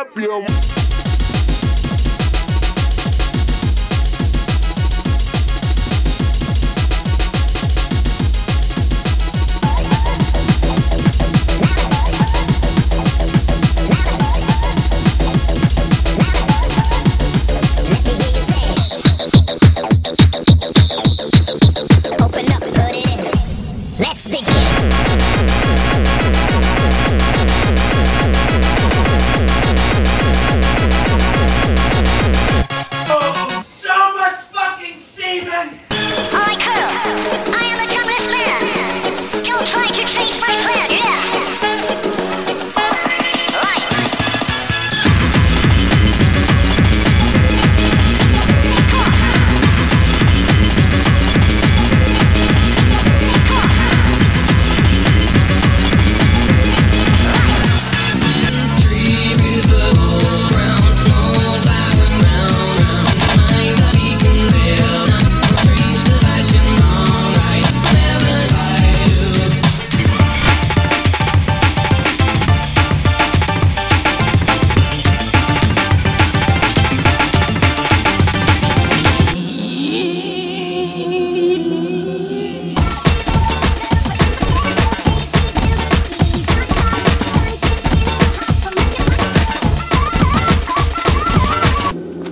up your. Thank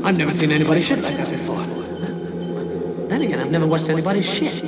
I've never seen anybody shit like that before. Then again, I've never watched anybody shit.